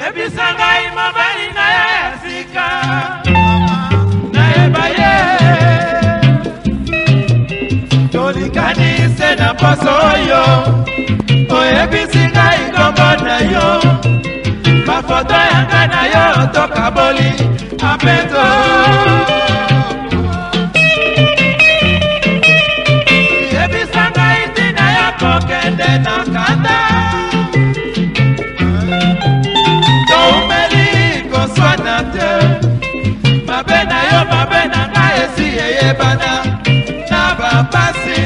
yebisa ngai mobali na ye ya sika nayeba ye tolikani se na poso oyo oyebisi ngai nkombo na yo bafoto yanga na yo tokaboli apeto toyebana na bapasi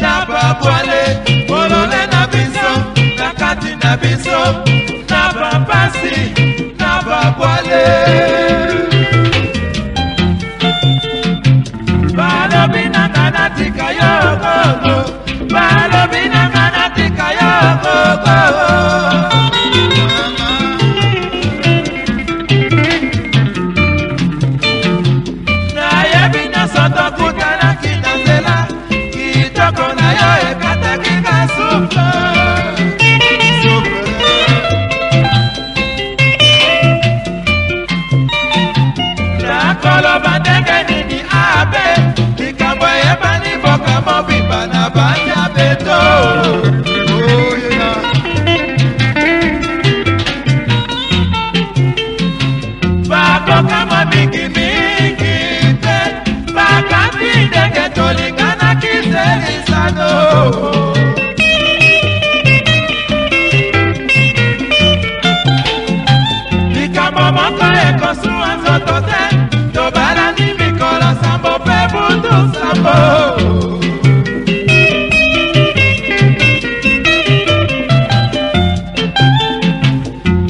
na babwale bolole na biso na kati na biso na bapasi na babwale balobi nanga natika yo gogo balobi nanga natika moto te tobalandi mikolo sambo mpe butu sambo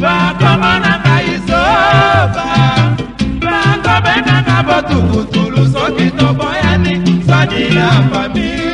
bakomonanga isoba bakobenganga botukutulu soki toboyani soni na famili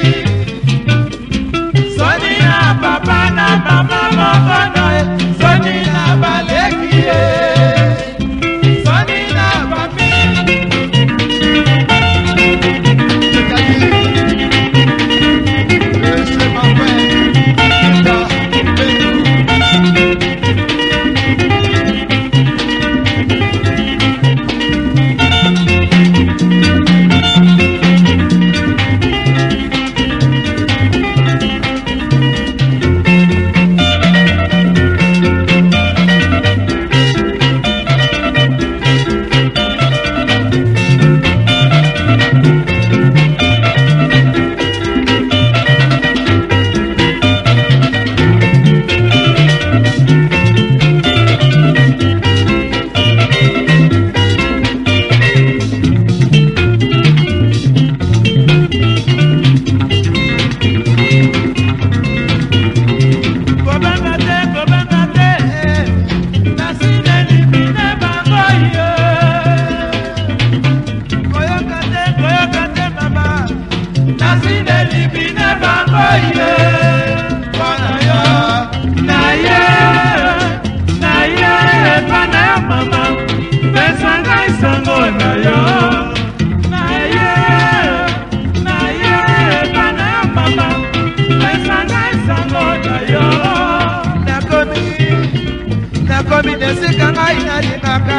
nakomi te esika ngai nalingaka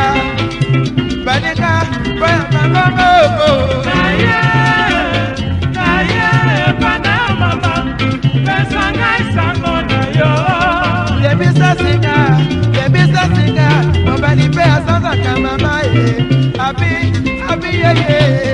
baninga mpoya mangongoko yebisa singa yebisa singa mobali mpe azanzaka mama ye abi abi yeye